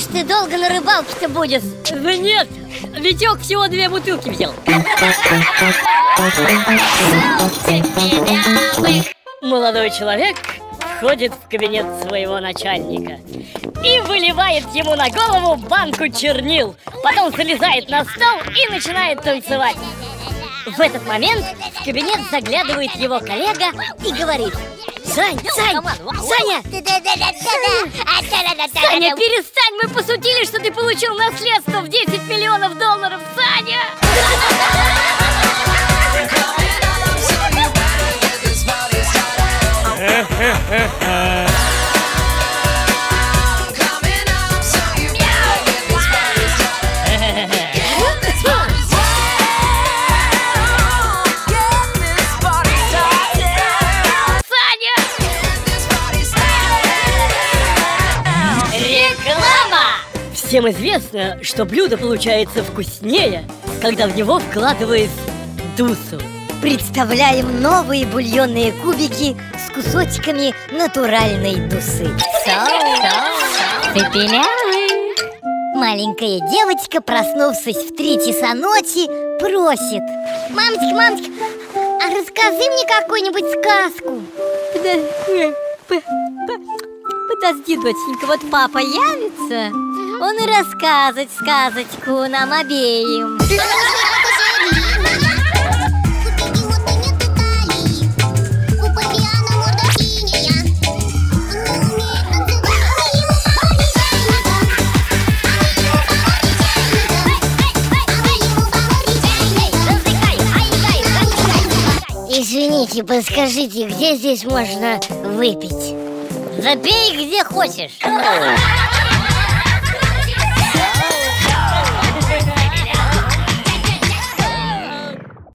ты долго на рыбалке-то будешь? Да нет, Витек всего две бутылки взял Молодой человек входит в кабинет своего начальника и выливает ему на голову банку чернил. Потом залезает на стол и начинает танцевать. В этот момент в кабинет заглядывает его коллега и говорит Сань, Сань, Саня! Саня, перестань, мы посудили, что ты получил наследство в 10 миллионов долларов, Саня! Реклама! Всем известно, что блюдо получается вкуснее, когда в него вкладывают дусу. Представляем новые бульонные кубики с кусочками натуральной дусы. Цепелявых. Маленькая девочка, проснувшись в три часа ночи, просит Мамочка, мамочка, а расскажи мне какую-нибудь сказку Подожди, доченька, вот папа явится Он и рассказать сказочку нам обеим. Извините, подскажите, где здесь можно выпить? Забей где хочешь